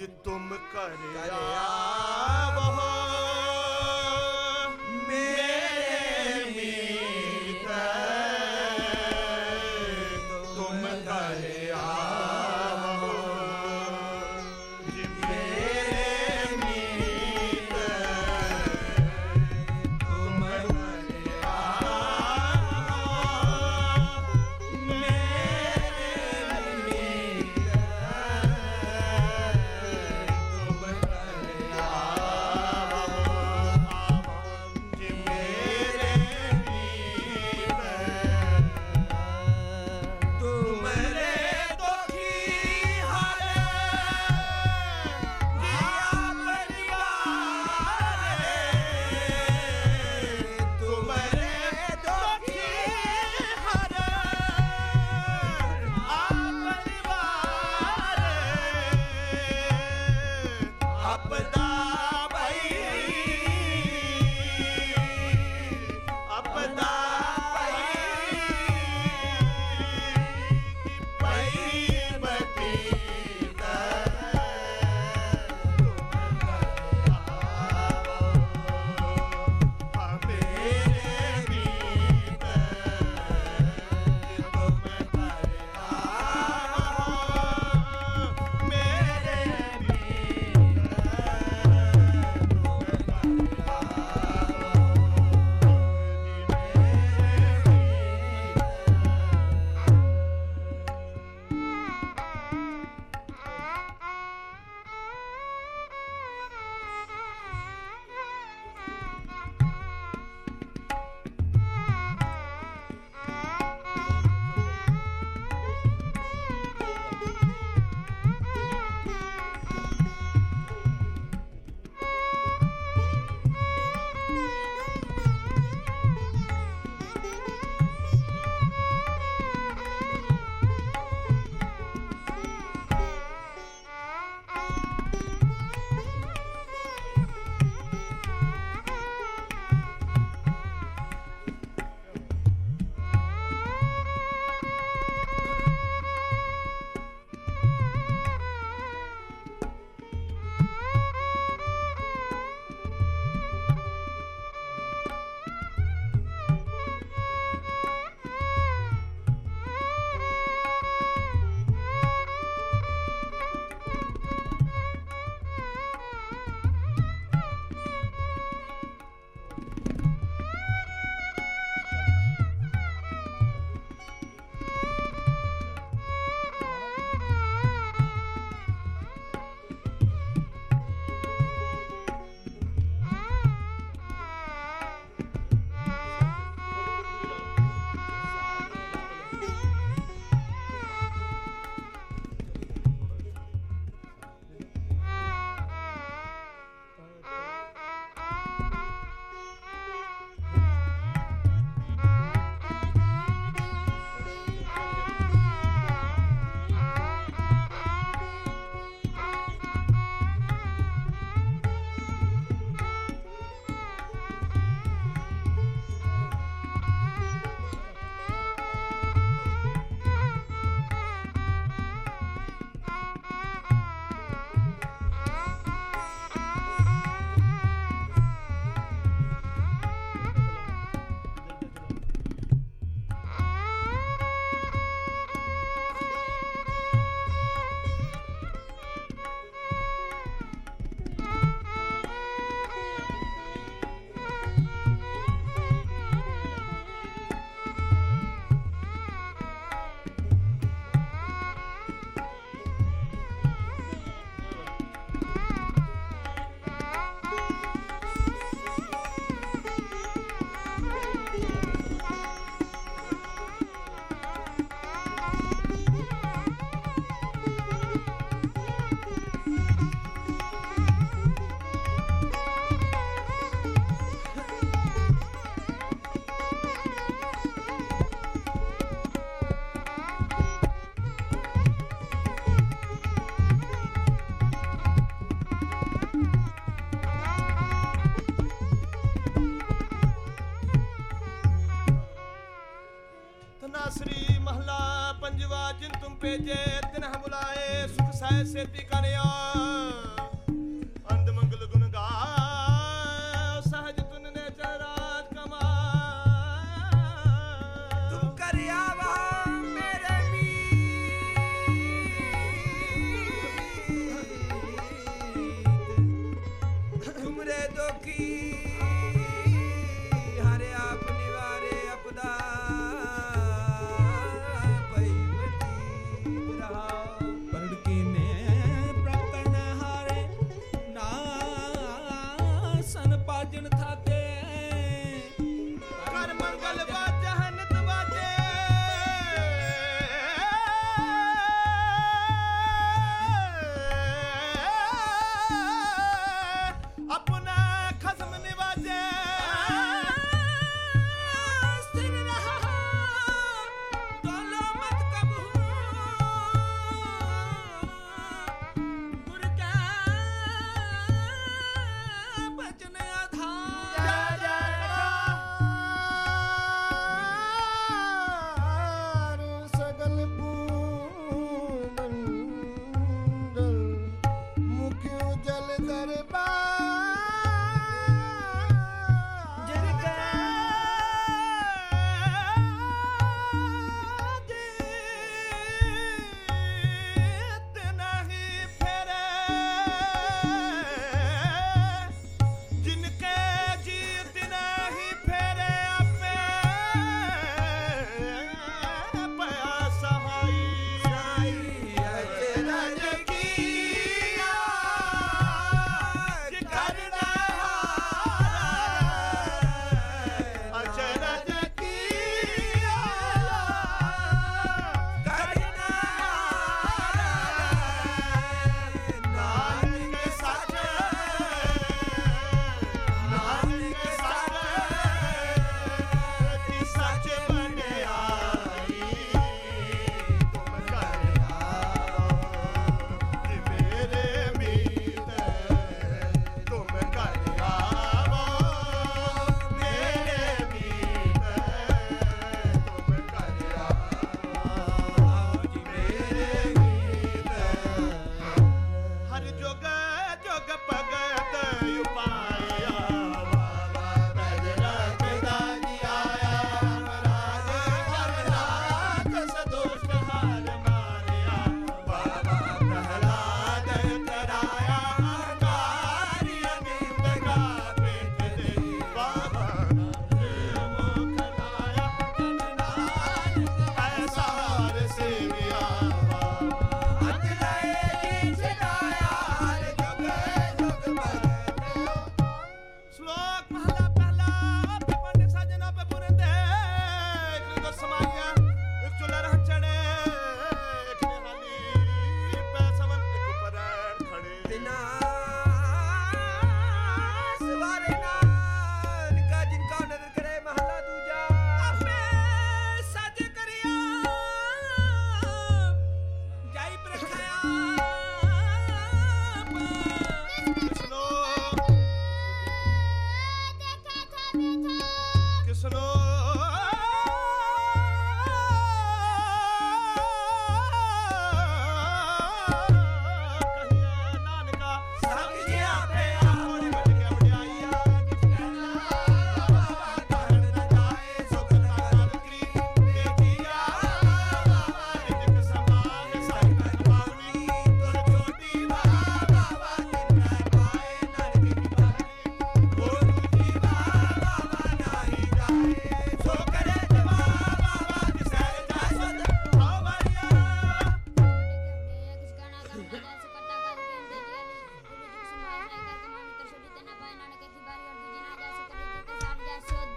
ਜਿ ਤੁਮ ਜਾਏ ਸੇਤੀ ਕਰਿਆ। ਅੰਦ ਮੰਗਲ ਗੁਣ ਗਾ, ਸਹਜ ਤੁਨ ਨੇ ਚਰਾਤ ਕਮਾ। ਕਰਿਆ ਵਾ ਦੁਖੀ ਦਰਸ਼ਨ ਥਾਤੇ